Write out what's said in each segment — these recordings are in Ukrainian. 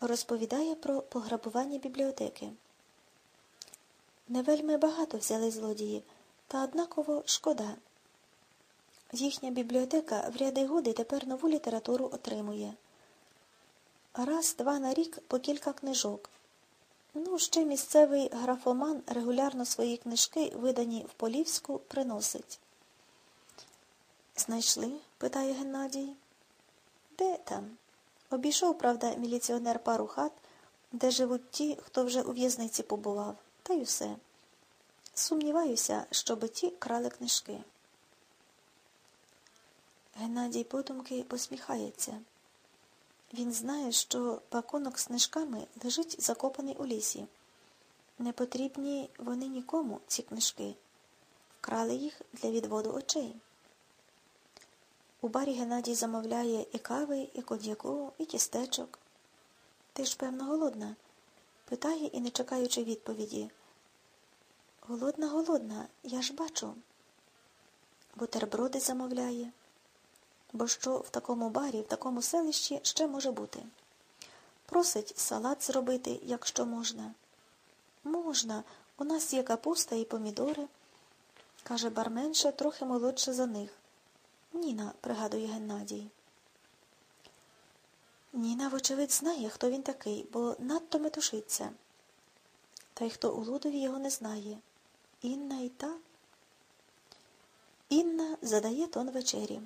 розповідає про пограбування бібліотеки. Не вельми багато взяли злодії, та однаково шкода. Їхня бібліотека в ряди годи тепер нову літературу отримує. Раз-два на рік по кілька книжок. Ну, ще місцевий графоман регулярно свої книжки, видані в Полівську, приносить. Знайшли? питає Геннадій. Де там? Обійшов, правда, міліціонер пару хат, де живуть ті, хто вже у в'язниці побував, та й усе. Сумніваюся, щоб ті крали книжки. Геннадій подумки посміхається. Він знає, що пакунок з книжками лежить закопаний у лісі. Не потрібні вони нікому, ці книжки. Вкрали їх для відводу очей. У барі Геннадій замовляє і кави, і коньяку, і тістечок. Ти ж, певно, голодна? Питає і, не чекаючи відповіді. Голодна, голодна, я ж бачу. Бутерброди замовляє. Бо що в такому барі, в такому селищі ще може бути? Просить салат зробити, якщо можна. Можна, у нас є капуста і помідори, каже барменша, трохи молодша за них. Ніна, пригадує Геннадій. Ніна, вочевидь, знає, хто він такий, бо надто метушиться. Та й хто у Лудові його не знає. Інна і та. Інна задає тон вечері.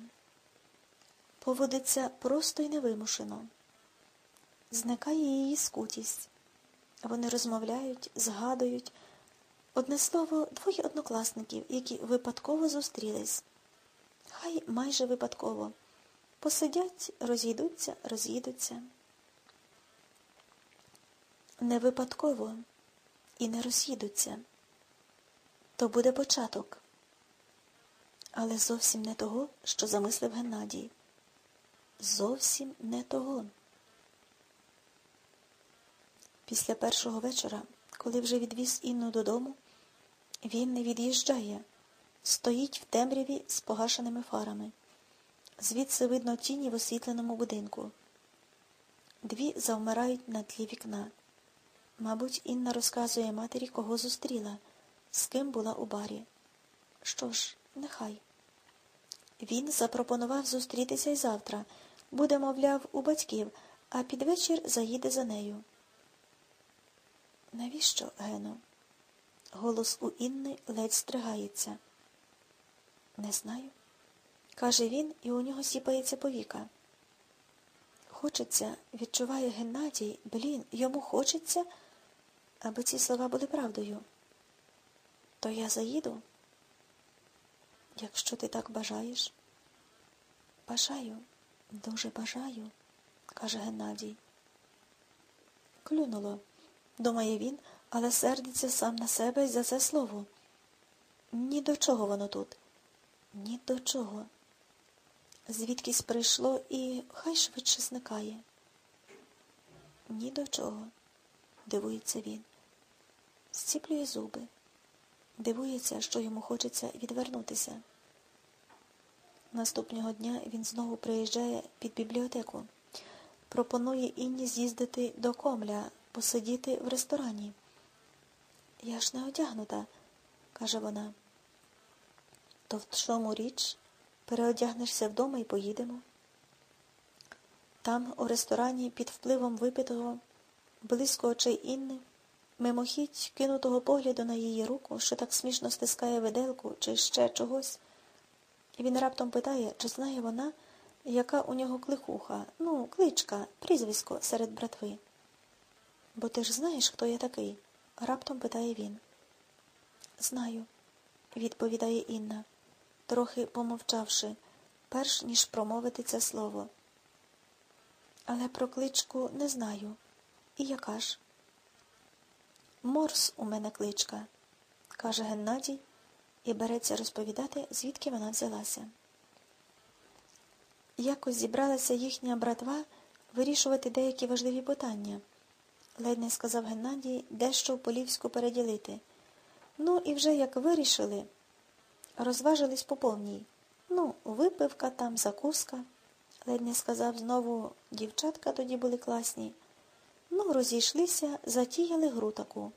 Поводиться просто й невимушено. Зникає її скутість. Вони розмовляють, згадують. Одне слово, двоє однокласників, які випадково зустрілись. Хай майже випадково. Посидять, розійдуться, роз'їдуться. Не випадково і не роз'їдуться. То буде початок. Але зовсім не того, що замислив Геннадій. Зовсім не того. Після першого вечора, коли вже відвіз Інну додому, він не від'їжджає, стоїть в темряві з погашеними фарами. Звідси видно тіні в освітленому будинку. Дві завмирають на тлі вікна. Мабуть, Інна розказує матері, кого зустріла, з ким була у барі. Що ж, нехай. Він запропонував зустрітися й завтра. Буде, мовляв, у батьків, а під вечір заїде за нею. Навіщо, Гено? Голос у Інни ледь стригається. Не знаю, каже він, і у нього сіпається повіка. Хочеться, відчуває Геннадій, блін, йому хочеться, аби ці слова були правдою. То я заїду, якщо ти так бажаєш. Бажаю, дуже бажаю, каже Геннадій. Клюнуло, думає він, але сердиться сам на себе за це слово. Ні до чого воно тут, ні до чого. Звідкись прийшло і хай швидше зникає. Ні до чого, дивується він. Зціплює зуби, дивується, що йому хочеться відвернутися. Наступного дня він знову приїжджає під бібліотеку. Пропонує Інні з'їздити до комля, посидіти в ресторані. Я ж не одягнута, каже вона. То в чому річ? Переодягнешся вдома і поїдемо. Там, у ресторані, під впливом випитого, близько очей Інни, мимохідь кинутого погляду на її руку, що так смішно стискає виделку чи ще чогось. Він раптом питає, чи знає вона, яка у нього кликуха, ну, кличка, прізвисько серед братви. Бо ти ж знаєш, хто я такий? раптом питає він. Знаю, відповідає Інна, трохи помовчавши, перш ніж промовити це слово. Але про кличку не знаю. І яка ж? Морс у мене кличка, каже Геннадій і береться розповідати, звідки вона взялася. Якось зібралася їхня братва вирішувати деякі важливі питання. Ледь не сказав Геннадій, дещо в Полівську переділити. Ну, і вже як вирішили, розважились по повній. Ну, випивка там, закуска. Ледь не сказав знову, дівчатка тоді були класні. Ну, розійшлися, затіяли гру таку.